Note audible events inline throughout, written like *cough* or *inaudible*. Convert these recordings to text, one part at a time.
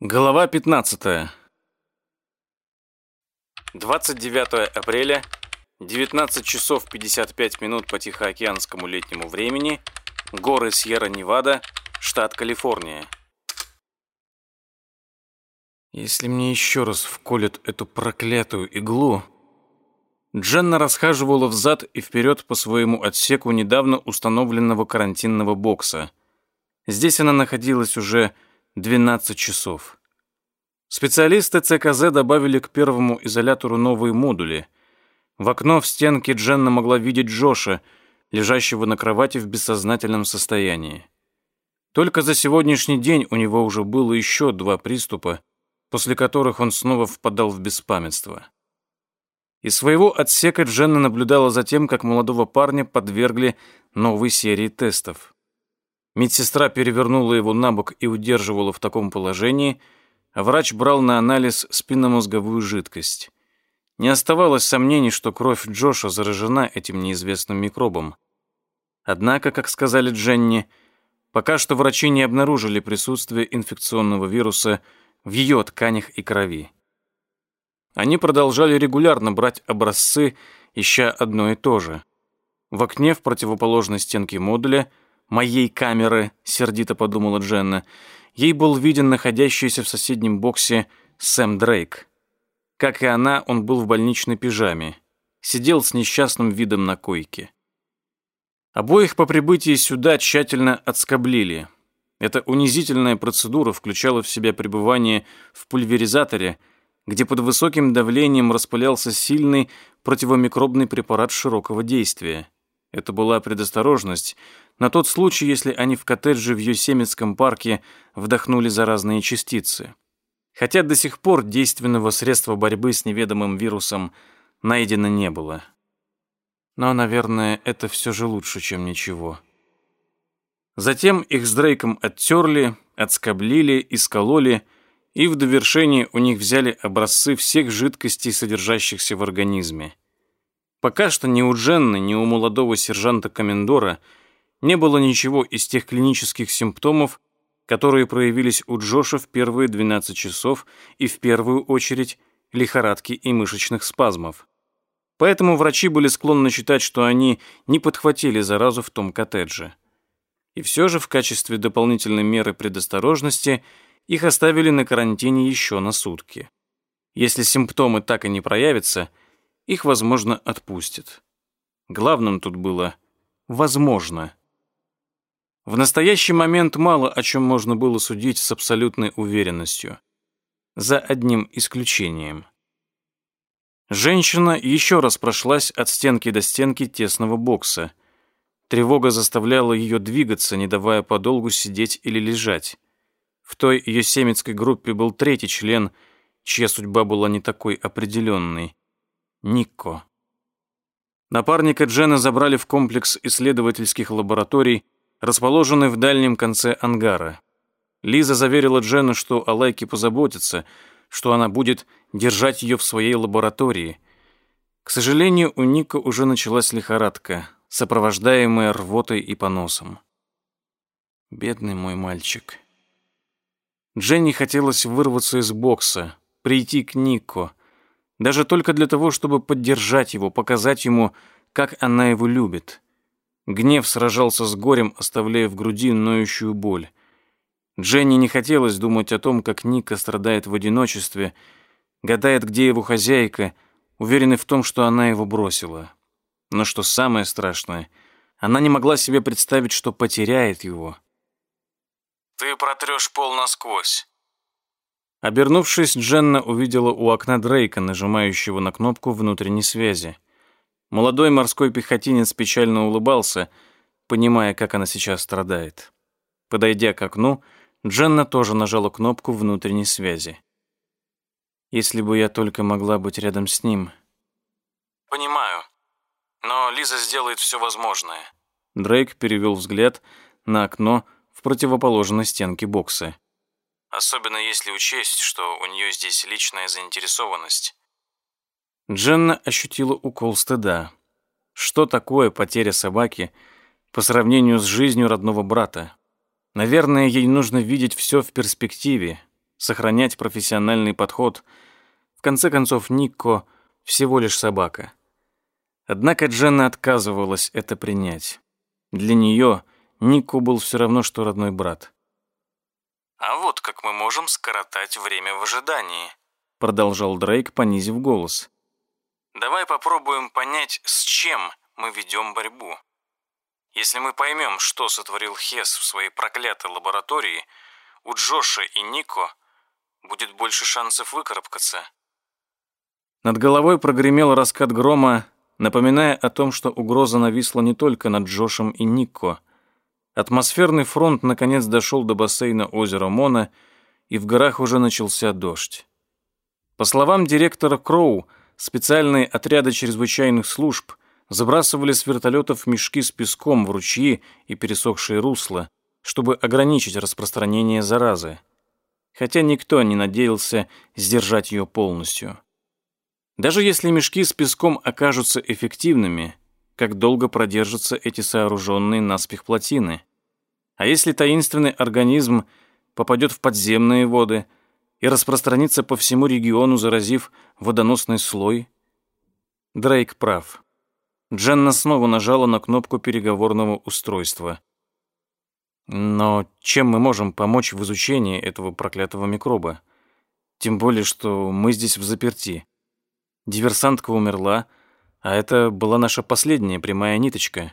Глава 15. 29 апреля, 19 часов 55 минут по Тихоокеанскому летнему времени, горы Сьерра-Невада, штат Калифорния. Если мне еще раз вколют эту проклятую иглу... Дженна расхаживала взад и вперед по своему отсеку недавно установленного карантинного бокса. Здесь она находилась уже 12 часов. Специалисты ЦКЗ добавили к первому изолятору новые модули. В окно в стенке Дженна могла видеть Джоша, лежащего на кровати в бессознательном состоянии. Только за сегодняшний день у него уже было еще два приступа, после которых он снова впадал в беспамятство. Из своего отсека Дженна наблюдала за тем, как молодого парня подвергли новой серии тестов. Медсестра перевернула его на бок и удерживала в таком положении, а врач брал на анализ спинномозговую жидкость. Не оставалось сомнений, что кровь Джоша заражена этим неизвестным микробом. Однако, как сказали Дженни, пока что врачи не обнаружили присутствие инфекционного вируса в ее тканях и крови. Они продолжали регулярно брать образцы, ища одно и то же. В окне в противоположной стенке модуля – моей камеры», — сердито подумала Дженна. Ей был виден находящийся в соседнем боксе Сэм Дрейк. Как и она, он был в больничной пижаме. Сидел с несчастным видом на койке. Обоих по прибытии сюда тщательно отскоблили. Эта унизительная процедура включала в себя пребывание в пульверизаторе, где под высоким давлением распылялся сильный противомикробный препарат широкого действия. Это была предосторожность, на тот случай, если они в коттедже в Йосемитском парке вдохнули заразные частицы. Хотя до сих пор действенного средства борьбы с неведомым вирусом найдено не было. Но, наверное, это все же лучше, чем ничего. Затем их с Дрейком оттерли, отскоблили, искололи, и в довершение у них взяли образцы всех жидкостей, содержащихся в организме. Пока что ни у Дженны, ни у молодого сержанта-комендора – не было ничего из тех клинических симптомов, которые проявились у Джоша в первые 12 часов и в первую очередь лихорадки и мышечных спазмов. Поэтому врачи были склонны считать, что они не подхватили заразу в том коттедже. И все же в качестве дополнительной меры предосторожности их оставили на карантине еще на сутки. Если симптомы так и не проявятся, их, возможно, отпустят. Главным тут было «возможно». В настоящий момент мало о чем можно было судить с абсолютной уверенностью. За одним исключением. Женщина еще раз прошлась от стенки до стенки тесного бокса. Тревога заставляла ее двигаться, не давая подолгу сидеть или лежать. В той ее семецкой группе был третий член, чья судьба была не такой определенной. Никко. Напарника Джена забрали в комплекс исследовательских лабораторий, расположенный в дальнем конце ангара. Лиза заверила Джену, что о Лайке позаботится, что она будет держать ее в своей лаборатории. К сожалению, у Ника уже началась лихорадка, сопровождаемая рвотой и поносом. Бедный мой мальчик. Дженни хотелось вырваться из бокса, прийти к Нико, даже только для того, чтобы поддержать его, показать ему, как она его любит. Гнев сражался с горем, оставляя в груди ноющую боль. Дженни не хотелось думать о том, как Ника страдает в одиночестве, гадает, где его хозяйка, уверенный в том, что она его бросила. Но что самое страшное, она не могла себе представить, что потеряет его. «Ты протрешь пол насквозь». Обернувшись, Дженна увидела у окна Дрейка, нажимающего на кнопку внутренней связи. Молодой морской пехотинец печально улыбался, понимая, как она сейчас страдает. Подойдя к окну, Дженна тоже нажала кнопку внутренней связи. Если бы я только могла быть рядом с ним. Понимаю. Но Лиза сделает все возможное. Дрейк перевел взгляд на окно в противоположной стенке бокса. Особенно если учесть, что у нее здесь личная заинтересованность. Дженна ощутила укол стыда. Что такое потеря собаки по сравнению с жизнью родного брата? Наверное, ей нужно видеть все в перспективе. сохранять профессиональный подход. В конце концов, Никко всего лишь собака. Однако Дженна отказывалась это принять. Для нее Никко был все равно, что родной брат. «А вот как мы можем скоротать время в ожидании», продолжал Дрейк, понизив голос. «Давай попробуем понять, с чем мы ведем борьбу. Если мы поймем, что сотворил Хес в своей проклятой лаборатории, у Джоша и Нико будет больше шансов выкарабкаться». Над головой прогремел раскат грома, напоминая о том, что угроза нависла не только над Джошем и Никко. Атмосферный фронт наконец дошел до бассейна озера Мона, и в горах уже начался дождь. По словам директора Кроу, специальные отряды чрезвычайных служб забрасывали с вертолетов мешки с песком в ручьи и пересохшие русла, чтобы ограничить распространение заразы. Хотя никто не надеялся сдержать ее полностью. Даже если мешки с песком окажутся эффективными, как долго продержатся эти сооруженные наспех плотины? А если таинственный организм попадет в подземные воды и распространится по всему региону, заразив водоносный слой? Дрейк прав. Дженна снова нажала на кнопку переговорного устройства. Но чем мы можем помочь в изучении этого проклятого микроба? Тем более, что мы здесь в заперти. Диверсантка умерла, а это была наша последняя прямая ниточка.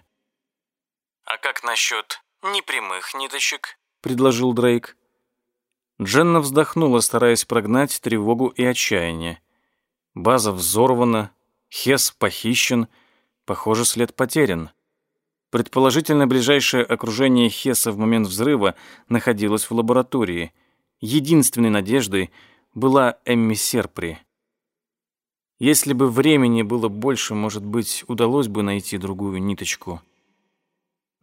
«А как насчет непрямых ниточек?» — предложил Дрейк. Дженна вздохнула, стараясь прогнать тревогу и отчаяние. База взорвана, Хес похищен, похоже, след потерян. Предположительно, ближайшее окружение Хеса в момент взрыва находилось в лаборатории. Единственной надеждой была Эмми Серпри. Если бы времени было больше, может быть, удалось бы найти другую ниточку.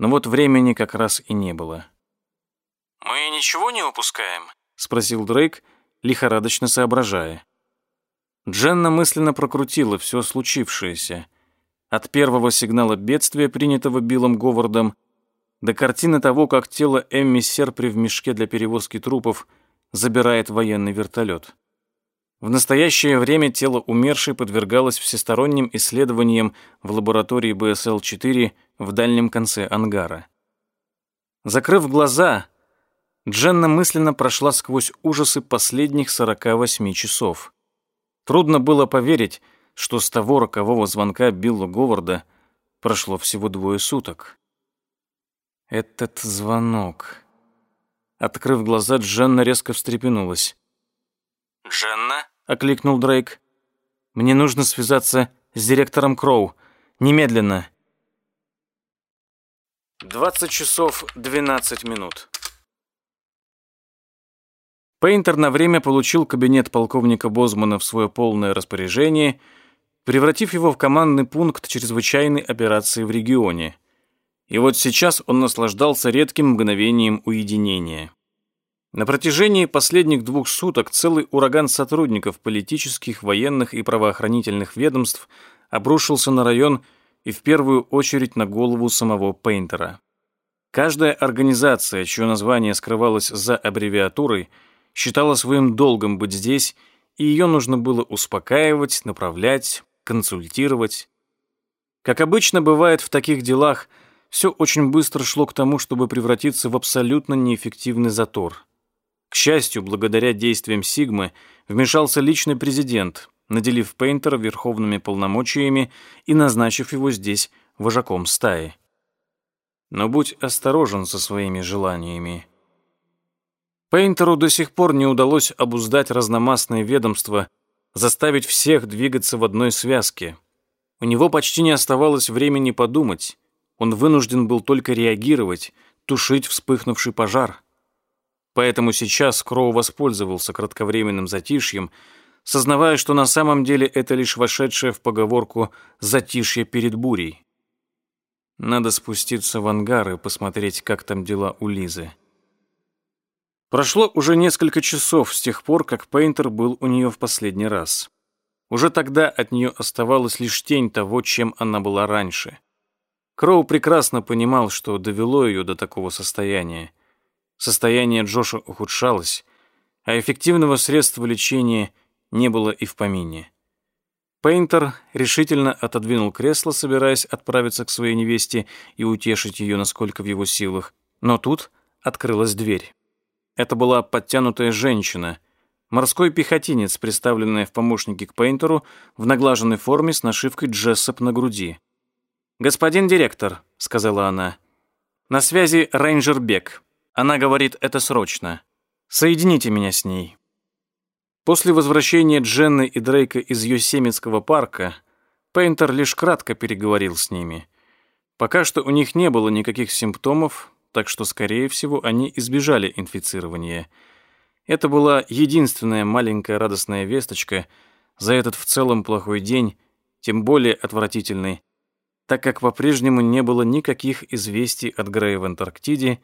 Но вот времени как раз и не было. «Мы ничего не упускаем?» — спросил Дрейк, лихорадочно соображая. Дженна мысленно прокрутила все случившееся. От первого сигнала бедствия, принятого Биллом Говардом, до картины того, как тело Эмми Серпри в мешке для перевозки трупов забирает военный вертолет. В настоящее время тело умершей подвергалось всесторонним исследованиям в лаборатории БСЛ-4 в дальнем конце ангара. Закрыв глаза, Дженна мысленно прошла сквозь ужасы последних 48 часов. Трудно было поверить, что с того рокового звонка Билла Говарда прошло всего двое суток. Этот звонок. Открыв глаза, Дженна резко встрепенулась. «Дженна?» — окликнул Дрейк. «Мне нужно связаться с директором Кроу. Немедленно». 20 часов 12 минут. Пейнтер на время получил кабинет полковника Бозмана в свое полное распоряжение, превратив его в командный пункт чрезвычайной операции в регионе. И вот сейчас он наслаждался редким мгновением уединения. На протяжении последних двух суток целый ураган сотрудников политических, военных и правоохранительных ведомств обрушился на район и в первую очередь на голову самого Пейнтера. Каждая организация, чье название скрывалось за аббревиатурой, считала своим долгом быть здесь, и ее нужно было успокаивать, направлять, консультировать. Как обычно бывает в таких делах, все очень быстро шло к тому, чтобы превратиться в абсолютно неэффективный затор – к счастью, благодаря действиям Сигмы вмешался личный президент, наделив Пейнтера верховными полномочиями и назначив его здесь вожаком стаи. Но будь осторожен со своими желаниями. Пейнтеру до сих пор не удалось обуздать разномастные ведомства, заставить всех двигаться в одной связке. У него почти не оставалось времени подумать. Он вынужден был только реагировать, тушить вспыхнувший пожар. Поэтому сейчас Кроу воспользовался кратковременным затишьем, сознавая, что на самом деле это лишь вошедшее в поговорку «затишье перед бурей». Надо спуститься в ангар и посмотреть, как там дела у Лизы. Прошло уже несколько часов с тех пор, как Пейнтер был у нее в последний раз. Уже тогда от нее оставалась лишь тень того, чем она была раньше. Кроу прекрасно понимал, что довело ее до такого состояния. Состояние Джоша ухудшалось, а эффективного средства лечения не было и в помине. Пейнтер решительно отодвинул кресло, собираясь отправиться к своей невесте и утешить ее, насколько в его силах. Но тут открылась дверь. Это была подтянутая женщина, морской пехотинец, представленная в помощники к Пейнтеру в наглаженной форме с нашивкой «Джессоп» на груди. «Господин директор», — сказала она, — «на связи рейнджер Бек. Она говорит, это срочно. Соедините меня с ней». После возвращения Дженны и Дрейка из Йосемитского парка Пейнтер лишь кратко переговорил с ними. Пока что у них не было никаких симптомов, так что, скорее всего, они избежали инфицирования. Это была единственная маленькая радостная весточка за этот в целом плохой день, тем более отвратительный, так как по-прежнему не было никаких известий от Грея в Антарктиде,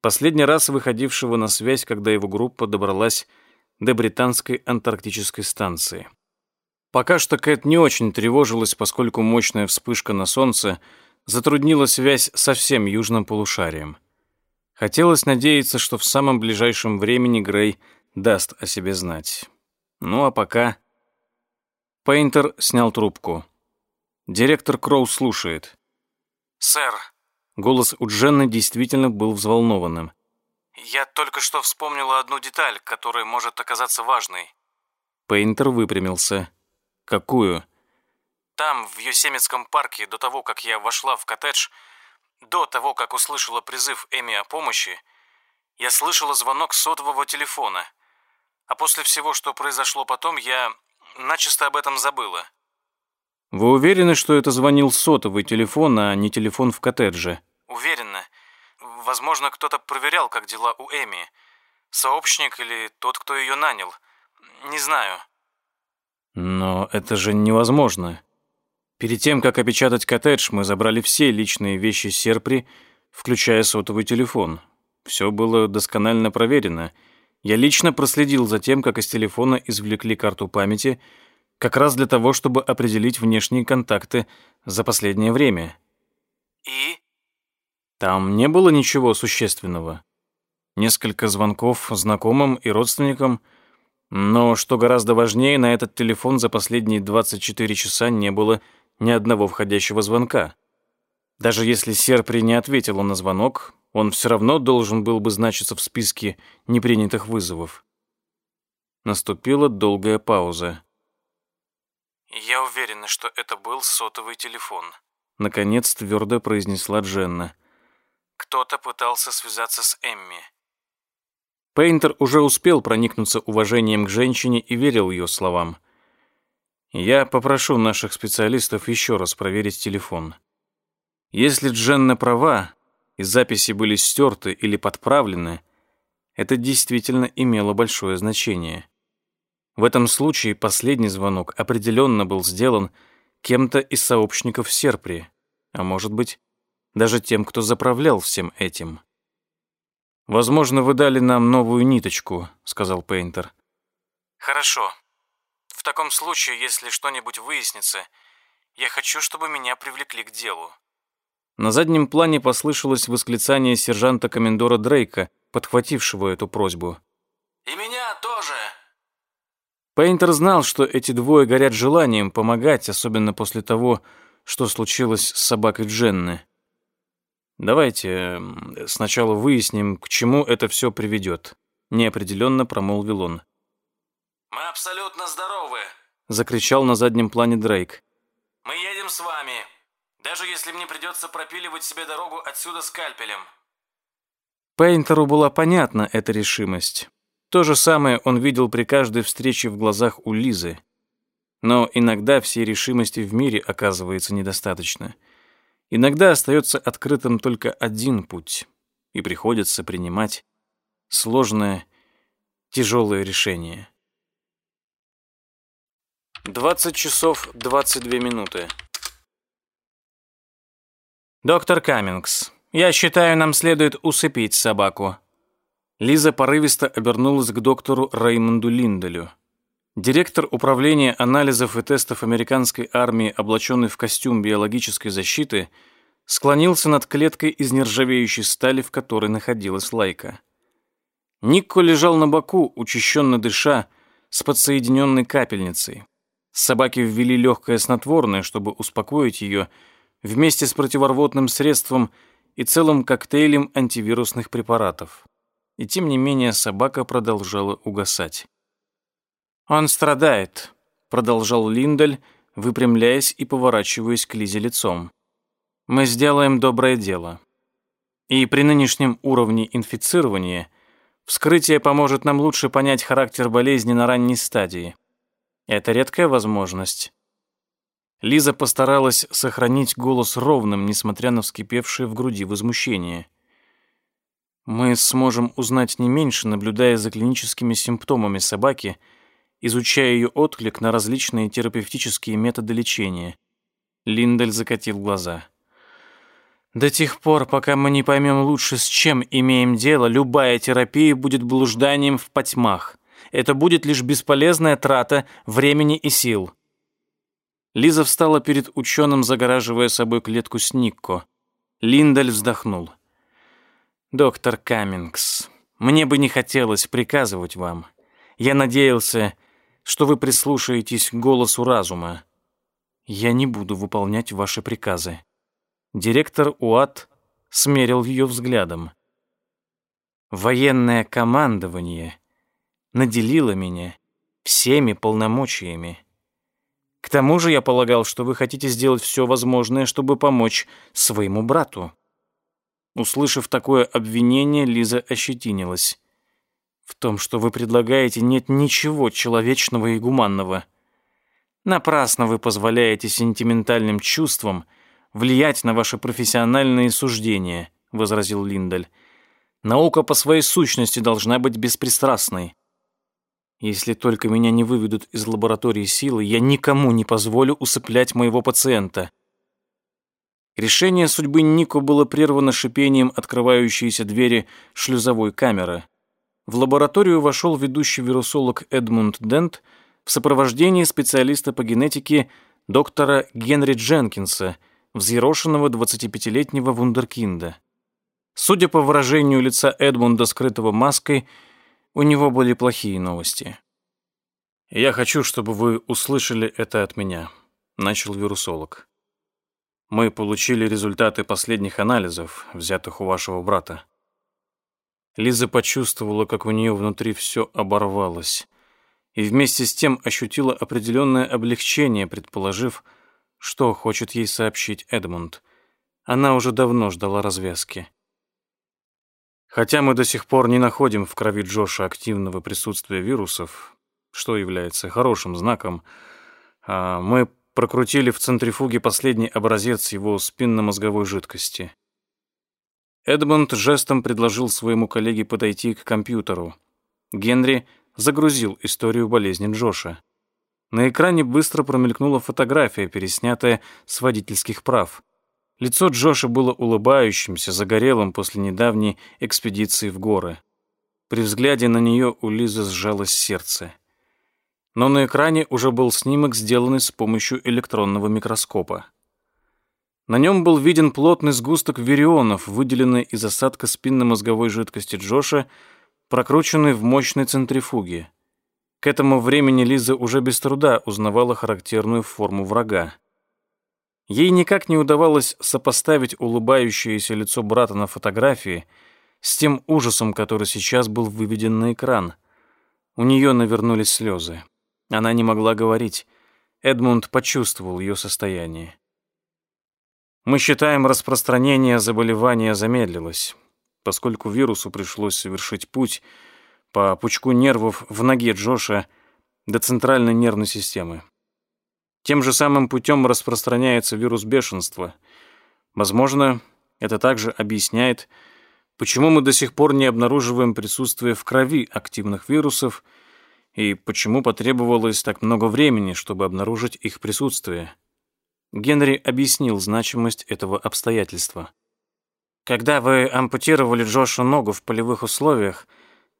последний раз выходившего на связь, когда его группа добралась до британской антарктической станции. Пока что Кэт не очень тревожилась, поскольку мощная вспышка на Солнце затруднила связь со всем южным полушарием. Хотелось надеяться, что в самом ближайшем времени Грей даст о себе знать. Ну а пока... Пейнтер снял трубку. Директор Кроу слушает. «Сэр». Голос у Дженны действительно был взволнованным. Я только что вспомнила одну деталь, которая может оказаться важной. Пейнтер выпрямился. Какую? Там, в Йосемитском парке, до того, как я вошла в коттедж, до того, как услышала призыв Эми о помощи, я слышала звонок сотового телефона. А после всего, что произошло потом, я начисто об этом забыла. Вы уверены, что это звонил сотовый телефон, а не телефон в коттедже? Уверена. Возможно, кто-то проверял, как дела у Эми. Сообщник или тот, кто ее нанял. Не знаю. Но это же невозможно. Перед тем, как опечатать коттедж, мы забрали все личные вещи Серпри, включая сотовый телефон. Все было досконально проверено. Я лично проследил за тем, как из телефона извлекли карту памяти, как раз для того, чтобы определить внешние контакты за последнее время. И? Там не было ничего существенного. Несколько звонков знакомым и родственникам, но, что гораздо важнее, на этот телефон за последние 24 часа не было ни одного входящего звонка. Даже если Серпри не ответила на звонок, он все равно должен был бы значиться в списке непринятых вызовов. Наступила долгая пауза. «Я уверена, что это был сотовый телефон», — наконец твердо произнесла Дженна. Кто-то пытался связаться с Эмми. Пейнтер уже успел проникнуться уважением к женщине и верил ее словам. «Я попрошу наших специалистов еще раз проверить телефон. Если Дженна права, и записи были стерты или подправлены, это действительно имело большое значение. В этом случае последний звонок определенно был сделан кем-то из сообщников Серпри, а может быть, даже тем, кто заправлял всем этим. «Возможно, вы дали нам новую ниточку», — сказал Пейнтер. «Хорошо. В таком случае, если что-нибудь выяснится, я хочу, чтобы меня привлекли к делу». На заднем плане послышалось восклицание сержанта-комендора Дрейка, подхватившего эту просьбу. «И меня тоже!» Пейнтер знал, что эти двое горят желанием помогать, особенно после того, что случилось с собакой Дженны. «Давайте сначала выясним, к чему это все приведет», — неопределенно промолвил он. «Мы абсолютно здоровы», — закричал на заднем плане Дрейк. «Мы едем с вами, даже если мне придется пропиливать себе дорогу отсюда скальпелем». Пейнтеру была понятна эта решимость. То же самое он видел при каждой встрече в глазах у Лизы. Но иногда всей решимости в мире оказывается недостаточно — Иногда остается открытым только один путь, и приходится принимать сложное, тяжелое решение. 20 часов 22 минуты. «Доктор Каммингс, я считаю, нам следует усыпить собаку». Лиза порывисто обернулась к доктору Реймонду Линделю. Директор управления анализов и тестов американской армии, облаченный в костюм биологической защиты, склонился над клеткой из нержавеющей стали, в которой находилась лайка. Никко лежал на боку, учащенно дыша, с подсоединенной капельницей. Собаки ввели легкое снотворное, чтобы успокоить ее, вместе с противорвотным средством и целым коктейлем антивирусных препаратов. И тем не менее собака продолжала угасать. «Он страдает», — продолжал Линдель, выпрямляясь и поворачиваясь к Лизе лицом. «Мы сделаем доброе дело. И при нынешнем уровне инфицирования вскрытие поможет нам лучше понять характер болезни на ранней стадии. Это редкая возможность. Лиза постаралась сохранить голос ровным, несмотря на вскипевшее в груди возмущение. Мы сможем узнать не меньше, наблюдая за клиническими симптомами собаки, изучая ее отклик на различные терапевтические методы лечения. Линдель закатил глаза. До тех пор, пока мы не поймем лучше, с чем имеем дело, любая терапия будет блужданием в потьмах. Это будет лишь бесполезная трата времени и сил. Лиза встала перед ученым, загораживая собой клетку с Никко. Линдаль вздохнул. «Доктор Каммингс, мне бы не хотелось приказывать вам. Я надеялся, что вы прислушаетесь к голосу разума. Я не буду выполнять ваши приказы». Директор УАТ смерил ее взглядом. «Военное командование наделило меня всеми полномочиями. К тому же я полагал, что вы хотите сделать все возможное, чтобы помочь своему брату». Услышав такое обвинение, Лиза ощетинилась. «В том, что вы предлагаете, нет ничего человечного и гуманного. Напрасно вы позволяете сентиментальным чувствам влиять на ваши профессиональные суждения», — возразил Линдель. «Наука по своей сущности должна быть беспристрастной. Если только меня не выведут из лаборатории силы, я никому не позволю усыплять моего пациента. Решение судьбы Нико было прервано шипением открывающейся двери шлюзовой камеры. В лабораторию вошел ведущий вирусолог Эдмунд Дент в сопровождении специалиста по генетике доктора Генри Дженкинса, взъерошенного 25-летнего вундеркинда. Судя по выражению лица Эдмунда, скрытого маской, у него были плохие новости. «Я хочу, чтобы вы услышали это от меня», — начал вирусолог. «Мы получили результаты последних анализов, взятых у вашего брата». Лиза почувствовала, как у нее внутри все оборвалось, и вместе с тем ощутила определенное облегчение, предположив, что хочет ей сообщить Эдмунд. Она уже давно ждала развязки. Хотя мы до сих пор не находим в крови Джоша активного присутствия вирусов, что является хорошим знаком, а мы прокрутили в центрифуге последний образец его спинномозговой жидкости. Эдмонд жестом предложил своему коллеге подойти к компьютеру. Генри загрузил историю болезни Джоша. На экране быстро промелькнула фотография, переснятая с водительских прав. Лицо Джоша было улыбающимся, загорелым после недавней экспедиции в горы. При взгляде на нее у Лизы сжалось сердце. Но на экране уже был снимок, сделанный с помощью электронного микроскопа. На нем был виден плотный сгусток вирионов, выделенный из осадка спинномозговой жидкости Джоша, прокрученный в мощной центрифуге. К этому времени Лиза уже без труда узнавала характерную форму врага. Ей никак не удавалось сопоставить улыбающееся лицо брата на фотографии с тем ужасом, который сейчас был выведен на экран. У нее навернулись слезы. Она не могла говорить. Эдмунд почувствовал ее состояние. Мы считаем, распространение заболевания замедлилось, поскольку вирусу пришлось совершить путь по пучку нервов в ноге Джоша до центральной нервной системы. Тем же самым путем распространяется вирус бешенства. Возможно, это также объясняет, почему мы до сих пор не обнаруживаем присутствие в крови активных вирусов и почему потребовалось так много времени, чтобы обнаружить их присутствие. Генри объяснил значимость этого обстоятельства. Когда вы ампутировали Джошу ногу в полевых условиях,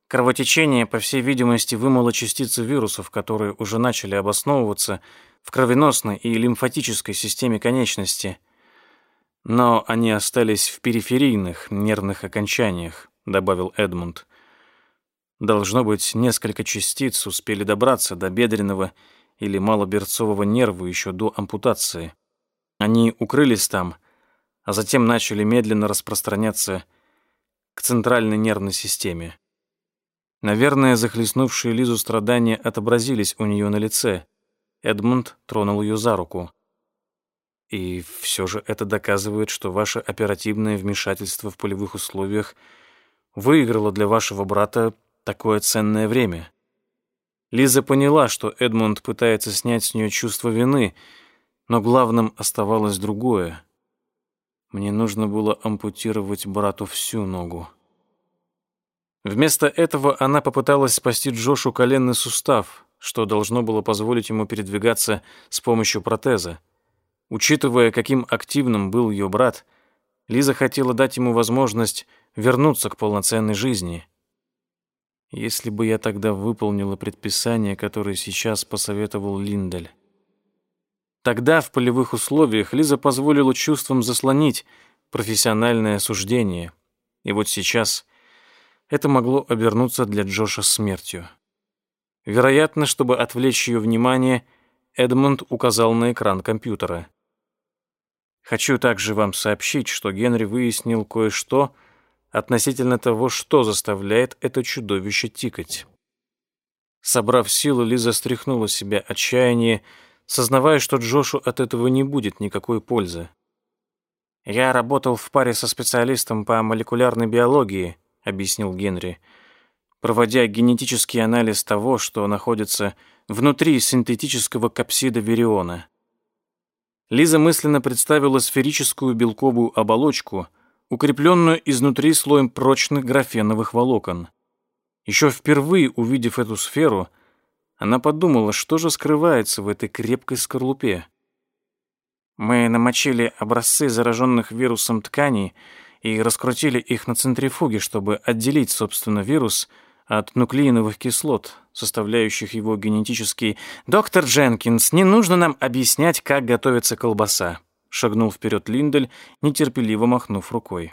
кровотечение, по всей видимости, вымыло частицы вирусов, которые уже начали обосновываться в кровеносной и лимфатической системе конечности, но они остались в периферийных нервных окончаниях, добавил Эдмунд. Должно быть, несколько частиц успели добраться до бедренного или малоберцового нерва еще до ампутации. Они укрылись там, а затем начали медленно распространяться к центральной нервной системе. Наверное, захлестнувшие Лизу страдания отобразились у нее на лице. Эдмунд тронул ее за руку. И все же это доказывает, что ваше оперативное вмешательство в полевых условиях выиграло для вашего брата такое ценное время. Лиза поняла, что Эдмунд пытается снять с нее чувство вины, но главным оставалось другое. Мне нужно было ампутировать брату всю ногу. Вместо этого она попыталась спасти Джошу коленный сустав, что должно было позволить ему передвигаться с помощью протеза. Учитывая, каким активным был ее брат, Лиза хотела дать ему возможность вернуться к полноценной жизни. Если бы я тогда выполнила предписание, которое сейчас посоветовал Линдель. Тогда в полевых условиях Лиза позволила чувствам заслонить профессиональное суждение. И вот сейчас это могло обернуться для Джоша смертью. Вероятно, чтобы отвлечь ее внимание, Эдмунд указал на экран компьютера. Хочу также вам сообщить, что Генри выяснил кое-что относительно того, что заставляет это чудовище тикать. Собрав силу, Лиза стряхнула себя отчаяние, сознавая, что Джошу от этого не будет никакой пользы. «Я работал в паре со специалистом по молекулярной биологии», — объяснил Генри, проводя генетический анализ того, что находится внутри синтетического капсида вириона. Лиза мысленно представила сферическую белковую оболочку, укрепленную изнутри слоем прочных графеновых волокон. Еще впервые увидев эту сферу, она подумала, что же скрывается в этой крепкой скорлупе. Мы намочили образцы зараженных вирусом тканей и раскрутили их на центрифуге, чтобы отделить, собственно, вирус от нуклеиновых кислот, составляющих его генетический... «Доктор Дженкинс, не нужно нам объяснять, как готовится колбаса», шагнул вперед Линдель, нетерпеливо махнув рукой.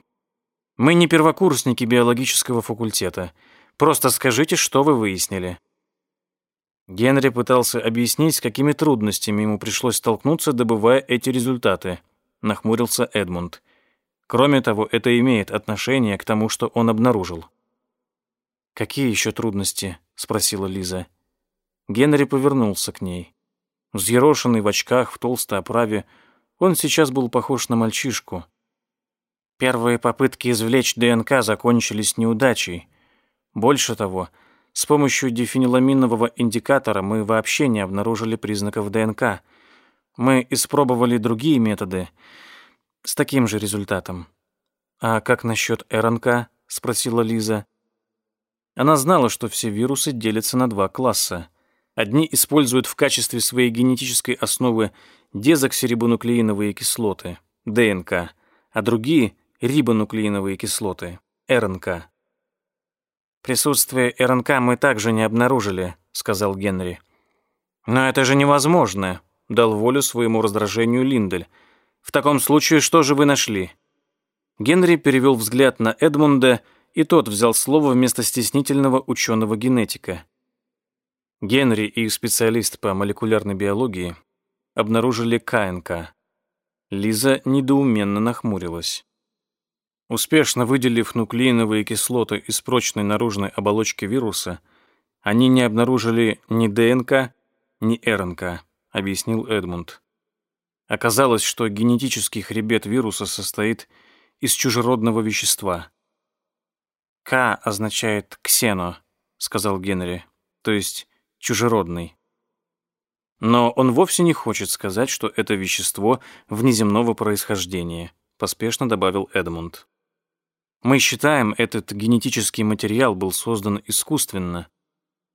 «Мы не первокурсники биологического факультета. Просто скажите, что вы выяснили». Генри пытался объяснить, с какими трудностями ему пришлось столкнуться, добывая эти результаты. Нахмурился Эдмунд. Кроме того, это имеет отношение к тому, что он обнаружил. «Какие еще трудности?» — спросила Лиза. Генри повернулся к ней. Взъерошенный в очках, в толстой оправе, он сейчас был похож на мальчишку. Первые попытки извлечь ДНК закончились неудачей. Больше того, с помощью дифениламинового индикатора мы вообще не обнаружили признаков ДНК. Мы испробовали другие методы с таким же результатом. «А как насчет РНК?» — спросила Лиза. Она знала, что все вирусы делятся на два класса. Одни используют в качестве своей генетической основы дезоксирибонуклеиновые кислоты, ДНК, а другие — рибонуклеиновые кислоты, РНК. «Присутствие РНК мы также не обнаружили», — сказал Генри. «Но это же невозможно», — дал волю своему раздражению Линдель. «В таком случае что же вы нашли?» Генри перевел взгляд на Эдмунда и тот взял слово вместо стеснительного ученого-генетика. Генри и специалист по молекулярной биологии обнаружили КНК. Лиза недоуменно нахмурилась. Успешно выделив нуклеиновые кислоты из прочной наружной оболочки вируса, они не обнаружили ни ДНК, ни РНК, объяснил Эдмунд. Оказалось, что генетический хребет вируса состоит из чужеродного вещества. «К» означает «ксено», — сказал Генри, то есть «чужеродный». Но он вовсе не хочет сказать, что это вещество внеземного происхождения, поспешно добавил Эдмунд. Мы считаем, этот генетический материал был создан искусственно.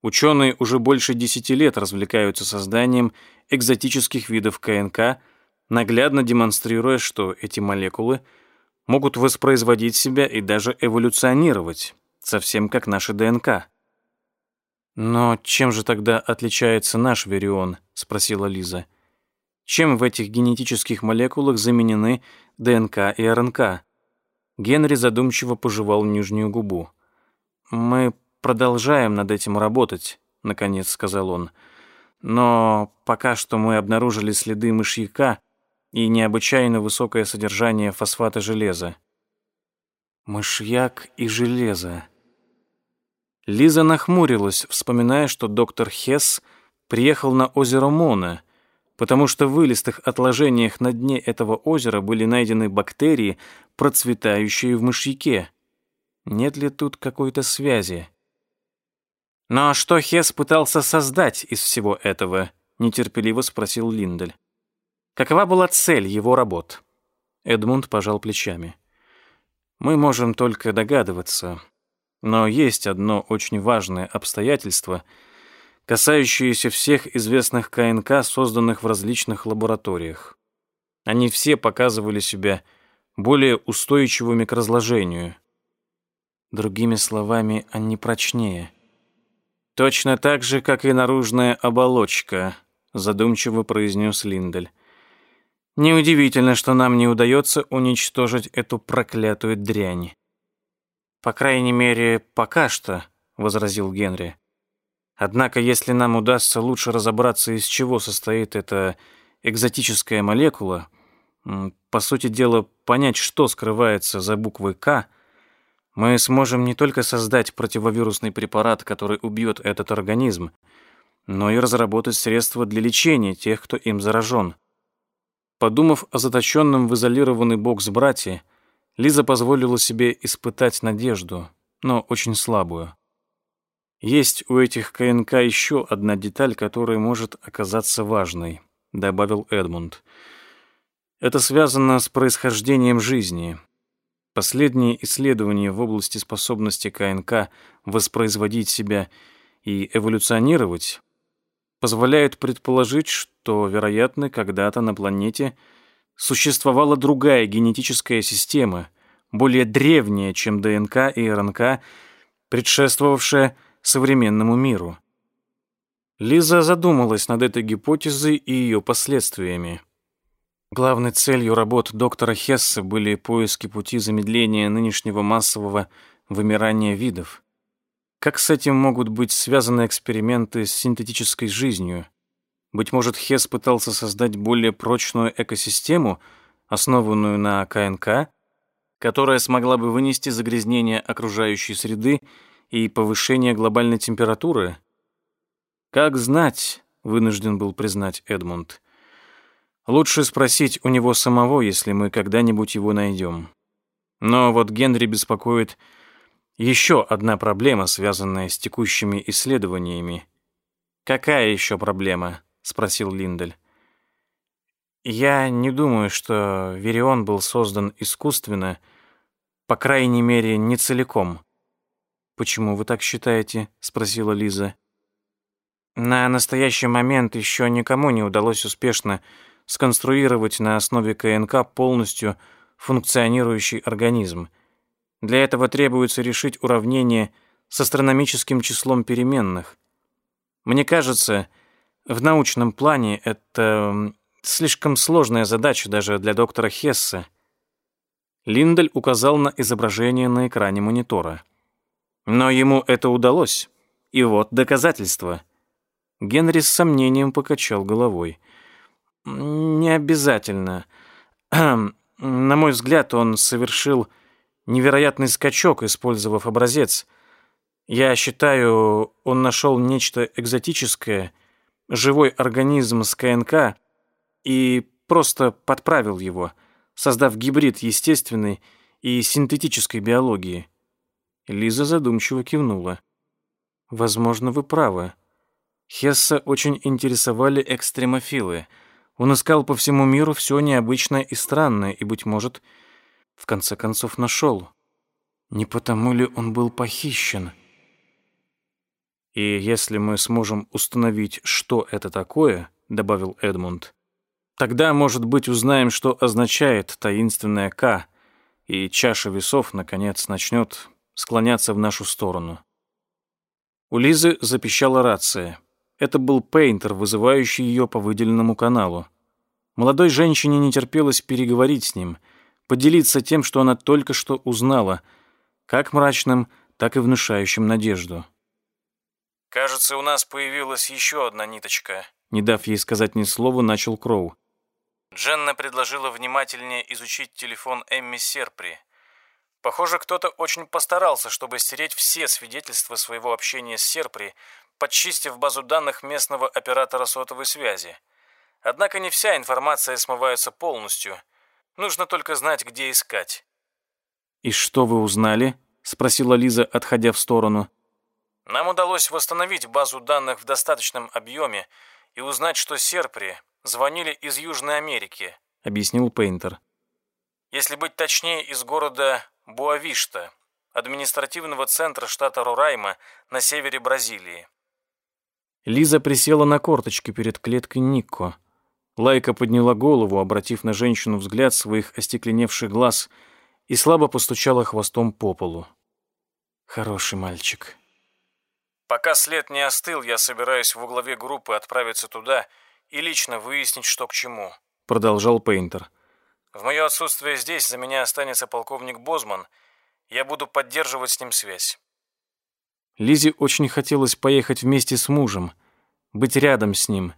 Ученые уже больше десяти лет развлекаются созданием экзотических видов КНК, наглядно демонстрируя, что эти молекулы — могут воспроизводить себя и даже эволюционировать, совсем как наша ДНК. «Но чем же тогда отличается наш вирион?» — спросила Лиза. «Чем в этих генетических молекулах заменены ДНК и РНК?» Генри задумчиво пожевал нижнюю губу. «Мы продолжаем над этим работать», — наконец сказал он. «Но пока что мы обнаружили следы мышьяка и необычайно высокое содержание фосфата железа». «Мышьяк и железо». Лиза нахмурилась, вспоминая, что доктор Хесс приехал на озеро Мона, потому что в вылистых отложениях на дне этого озера были найдены бактерии, процветающие в мышьяке. Нет ли тут какой-то связи? «Но что Хес пытался создать из всего этого?» — нетерпеливо спросил Линдель. «Какова была цель его работ?» Эдмунд пожал плечами. «Мы можем только догадываться, но есть одно очень важное обстоятельство, касающееся всех известных КНК, созданных в различных лабораториях. Они все показывали себя более устойчивыми к разложению. Другими словами, они прочнее. Точно так же, как и наружная оболочка, задумчиво произнес Линдель. Неудивительно, что нам не удается уничтожить эту проклятую дрянь. По крайней мере, пока что, возразил Генри. Однако, если нам удастся лучше разобраться, из чего состоит эта экзотическая молекула, по сути дела, понять, что скрывается за буквой «К», мы сможем не только создать противовирусный препарат, который убьет этот организм, но и разработать средства для лечения тех, кто им заражен. Подумав о заточенном в изолированный бокс брате, Лиза позволила себе испытать надежду, но очень слабую. Есть у этих КНК еще одна деталь, которая может оказаться важной, добавил Эдмунд. Это связано с происхождением жизни. Последние исследования в области способности КНК воспроизводить себя и эволюционировать позволяют предположить, что, вероятно, когда-то на планете существовала другая генетическая система, более древняя, чем ДНК и РНК, предшествовавшая современному миру. Лиза задумалась над этой гипотезой и ее последствиями. Главной целью работ доктора Хесса были поиски пути замедления нынешнего массового вымирания видов. Как с этим могут быть связаны эксперименты с синтетической жизнью? Быть может, Хесс пытался создать более прочную экосистему, основанную на КНК, которая смогла бы вынести загрязнение окружающей среды и повышение глобальной температуры? Как знать, вынужден был признать Эдмунд. Лучше спросить у него самого, если мы когда-нибудь его найдем. Но вот Генри беспокоит еще одна проблема, связанная с текущими исследованиями. «Какая еще проблема?» — спросил Линдель. «Я не думаю, что Верион был создан искусственно, по крайней мере, не целиком». «Почему вы так считаете?» — спросила Лиза. «На настоящий момент еще никому не удалось успешно сконструировать на основе КНК полностью функционирующий организм. Для этого требуется решить уравнение с астрономическим числом переменных. Мне кажется, в научном плане это слишком сложная задача даже для доктора Хесса. Линдель указал на изображение на экране монитора. Но ему это удалось. И вот доказательства. Генри с сомнением покачал головой. Не обязательно. *clears throat* На мой взгляд, он совершил невероятный скачок, использовав образец. Я считаю, он нашел нечто экзотическое, живой организм с КНК и просто подправил его, создав гибрид естественной и синтетической биологии. Лиза задумчиво кивнула. Возможно, вы правы. Хесса очень интересовали экстремофилы — он искал по всему миру все необычное и странное, и, быть может, в конце концов нашел. Не потому ли он был похищен? «И если мы сможем установить, что это такое», — добавил Эдмунд, «тогда, может быть, узнаем, что означает таинственная «К», и чаша весов, наконец, начнет склоняться в нашу сторону». У Лизы запищала рация — это был Пейнтер, вызывающий ее по выделенному каналу. Молодой женщине не терпелось переговорить с ним, поделиться тем, что она только что узнала, как мрачным, так и внушающим надежду. Кажется, у нас появилась еще одна ниточка. Не дав ей сказать ни слова, начал Кроу. Дженна предложила внимательнее изучить телефон Эмми Серпри. Похоже, кто-то очень постарался, чтобы стереть все свидетельства своего общения с Серпри, подчистив базу данных местного оператора сотовой связи. Однако не вся информация смывается полностью. Нужно только знать, где искать. «И что вы узнали?» — спросила Лиза, отходя в сторону. «Нам удалось восстановить базу данных в достаточном объеме и узнать, что Серпри звонили из Южной Америки», — объяснил Пейнтер. «Если быть точнее, из города Буавишта, административного центра штата Рурайма на севере Бразилии». Лиза присела на корточки перед клеткой Никко. Лайка подняла голову, обратив на женщину взгляд своих остекленевших глаз, и слабо постучала хвостом по полу. «Хороший мальчик», Пока след не остыл, я собираюсь в углове группы отправиться туда и лично выяснить, что к чему», — продолжал Пейнтер. «В мое отсутствие здесь за меня останется полковник Бозман. Я буду поддерживать с ним связь». Лизе очень хотелось поехать вместе с мужем, быть рядом с ним.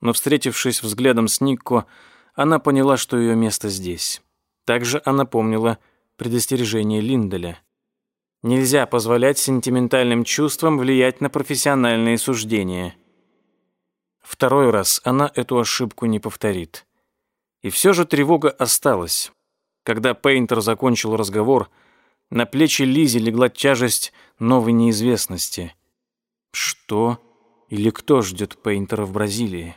Но, встретившись взглядом с Никко, она поняла, что ее место здесь. Также она помнила предостережение Линделя. Нельзя позволять сентиментальным чувствам влиять на профессиональные суждения. Второй раз она эту ошибку не повторит. И все же тревога осталась. Когда Пейнтер закончил разговор, на плечи Лизи легла тяжесть новой неизвестности. Что или кто ждет Пейнтера в Бразилии?